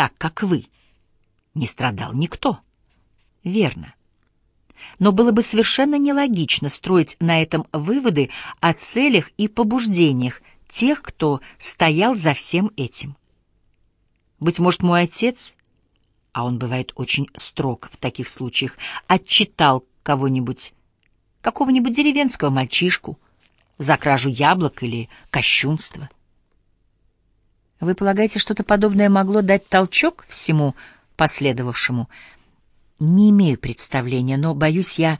так, как вы, не страдал никто. Верно. Но было бы совершенно нелогично строить на этом выводы о целях и побуждениях тех, кто стоял за всем этим. Быть может, мой отец, а он бывает очень строг в таких случаях, отчитал кого-нибудь, какого-нибудь деревенского мальчишку за кражу яблок или кощунство. Вы полагаете, что-то подобное могло дать толчок всему последовавшему? Не имею представления, но, боюсь, я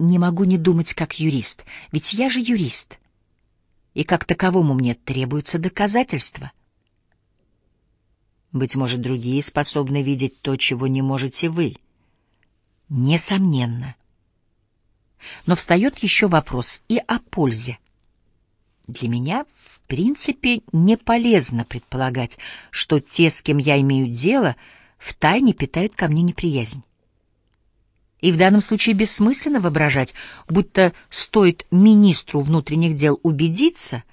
не могу не думать как юрист, ведь я же юрист, и как таковому мне требуются доказательства. Быть может, другие способны видеть то, чего не можете вы. Несомненно. Но встает еще вопрос и о пользе. Для меня, в принципе, не полезно предполагать, что те, с кем я имею дело, втайне питают ко мне неприязнь. И в данном случае бессмысленно воображать, будто стоит министру внутренних дел убедиться,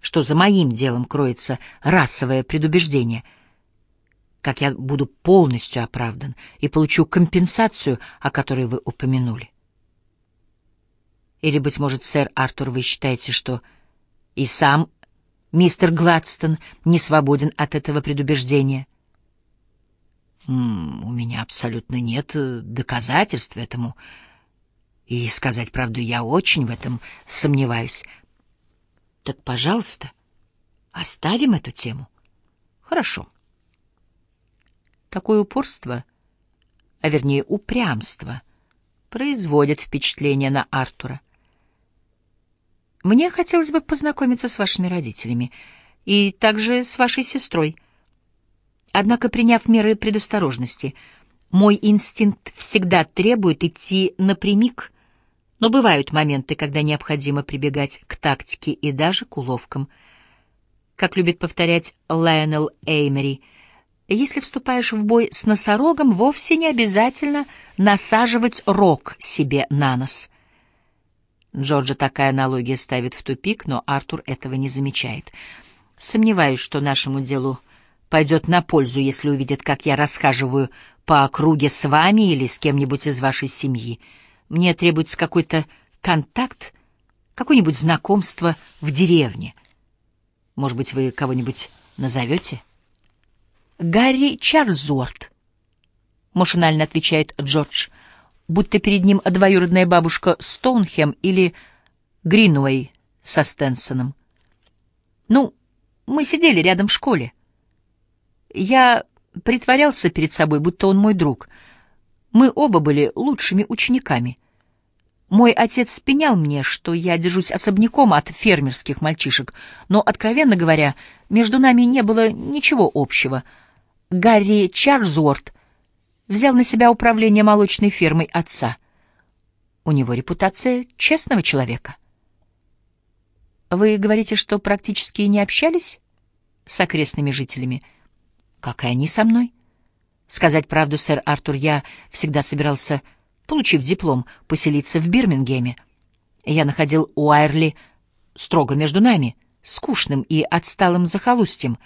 что за моим делом кроется расовое предубеждение, как я буду полностью оправдан и получу компенсацию, о которой вы упомянули. Или, быть может, сэр Артур, вы считаете, что и сам мистер Гладстон не свободен от этого предубеждения? У меня абсолютно нет э, доказательств этому. И, сказать правду, я очень в этом сомневаюсь. Так, пожалуйста, оставим эту тему. Хорошо. Такое упорство, а вернее упрямство, производит впечатление на Артура. Мне хотелось бы познакомиться с вашими родителями и также с вашей сестрой. Однако, приняв меры предосторожности, мой инстинкт всегда требует идти напрямик, но бывают моменты, когда необходимо прибегать к тактике и даже к уловкам. Как любит повторять Лайонел Эймери, если вступаешь в бой с носорогом, вовсе не обязательно насаживать рог себе на нос — Джорджа такая аналогия ставит в тупик, но Артур этого не замечает. Сомневаюсь, что нашему делу пойдет на пользу, если увидит, как я расхаживаю по округе с вами или с кем-нибудь из вашей семьи. Мне требуется какой-то контакт, какое-нибудь знакомство в деревне. Может быть, вы кого-нибудь назовете? Гарри Чарльзуорт, машинально отвечает Джордж будто перед ним двоюродная бабушка Стоунхем или Гринуэй со Стенсоном. Ну, мы сидели рядом в школе. Я притворялся перед собой, будто он мой друг. Мы оба были лучшими учениками. Мой отец спенял мне, что я держусь особняком от фермерских мальчишек, но, откровенно говоря, между нами не было ничего общего. Гарри Чарльзуорт взял на себя управление молочной фермой отца. У него репутация честного человека. Вы говорите, что практически не общались с окрестными жителями? Как и они со мной? Сказать правду, сэр Артур, я всегда собирался, получив диплом, поселиться в Бирмингеме. Я находил Уайрли строго между нами, скучным и отсталым захолустьем.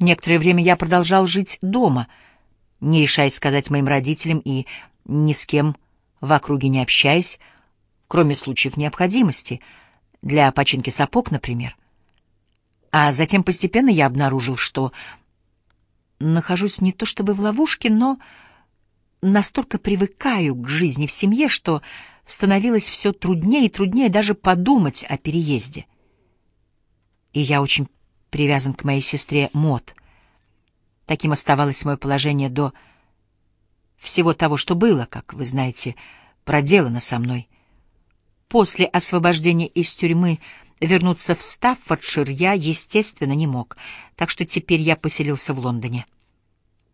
Некоторое время я продолжал жить дома — не решаясь сказать моим родителям и ни с кем в округе не общаясь, кроме случаев необходимости, для починки сапог, например. А затем постепенно я обнаружил, что нахожусь не то чтобы в ловушке, но настолько привыкаю к жизни в семье, что становилось все труднее и труднее даже подумать о переезде. И я очень привязан к моей сестре Мот — Таким оставалось мое положение до всего того, что было, как вы знаете, проделано со мной. После освобождения из тюрьмы вернуться в Стаффордшир я, естественно, не мог, так что теперь я поселился в Лондоне.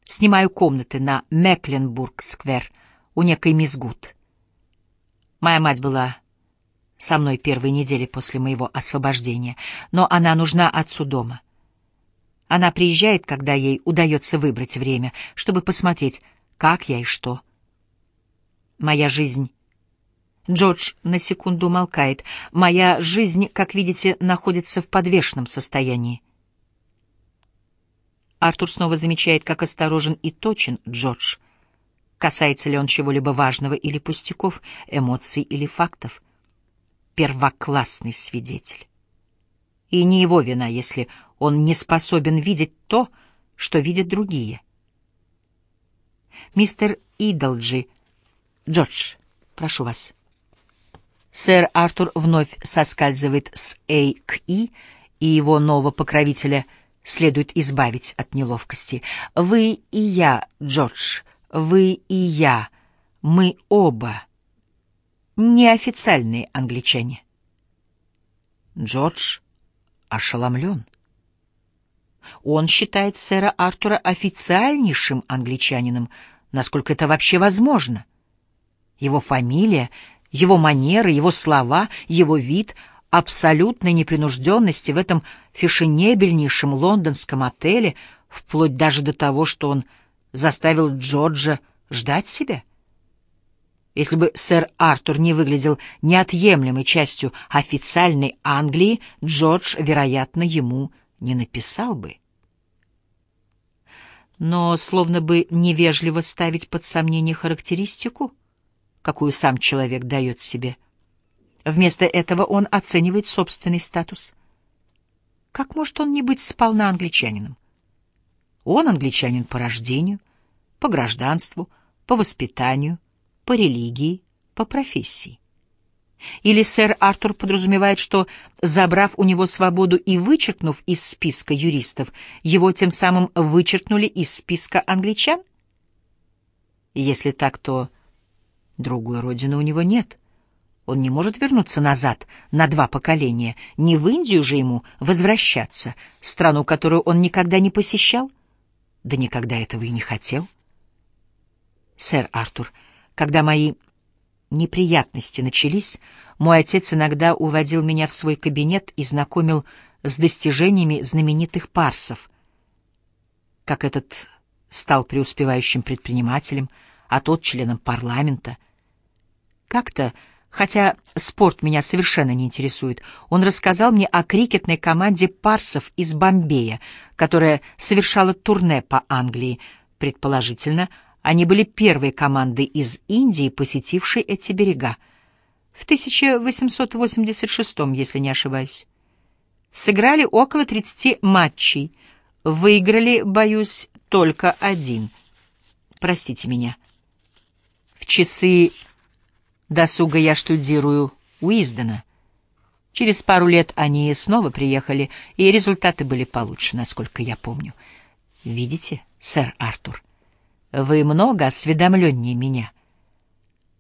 Снимаю комнаты на Мекленбург-сквер у некой мисс Гуд. Моя мать была со мной первые недели после моего освобождения, но она нужна отцу дома — она приезжает, когда ей удается выбрать время, чтобы посмотреть, как я и что. Моя жизнь... Джордж на секунду умолкает. Моя жизнь, как видите, находится в подвешенном состоянии. Артур снова замечает, как осторожен и точен Джордж. Касается ли он чего-либо важного или пустяков, эмоций или фактов. Первоклассный свидетель. И не его вина, если он не способен видеть то, что видят другие. Мистер Идолджи. Джордж, прошу вас. Сэр Артур вновь соскальзывает с «А» к «И», и его нового покровителя следует избавить от неловкости. «Вы и я, Джордж, вы и я, мы оба неофициальные англичане». Джордж ошеломлен. Он считает сэра Артура официальнейшим англичанином, насколько это вообще возможно. Его фамилия его манеры, его слова, его вид абсолютной непринужденности в этом фешенебельнейшем лондонском отеле, вплоть даже до того, что он заставил Джорджа ждать себя. Если бы сэр Артур не выглядел неотъемлемой частью официальной Англии, Джордж, вероятно, ему не написал бы. Но словно бы невежливо ставить под сомнение характеристику — какую сам человек дает себе. Вместо этого он оценивает собственный статус. Как может он не быть сполна англичанином? Он англичанин по рождению, по гражданству, по воспитанию, по религии, по профессии. Или сэр Артур подразумевает, что, забрав у него свободу и вычеркнув из списка юристов, его тем самым вычеркнули из списка англичан? Если так, то Другой родины у него нет. Он не может вернуться назад на два поколения. Не в Индию же ему возвращаться, страну, которую он никогда не посещал. Да никогда этого и не хотел. Сэр Артур, когда мои неприятности начались, мой отец иногда уводил меня в свой кабинет и знакомил с достижениями знаменитых парсов. Как этот стал преуспевающим предпринимателем, а тот членом парламента — как-то, хотя спорт меня совершенно не интересует, он рассказал мне о крикетной команде парсов из Бомбея, которая совершала турне по Англии. Предположительно, они были первой командой из Индии, посетившей эти берега. В 1886, если не ошибаюсь. Сыграли около 30 матчей. Выиграли, боюсь, только один. Простите меня. В часы Досуга я штудирую Уиздена. Через пару лет они снова приехали, и результаты были получше, насколько я помню. Видите, сэр Артур, вы много осведомленнее меня —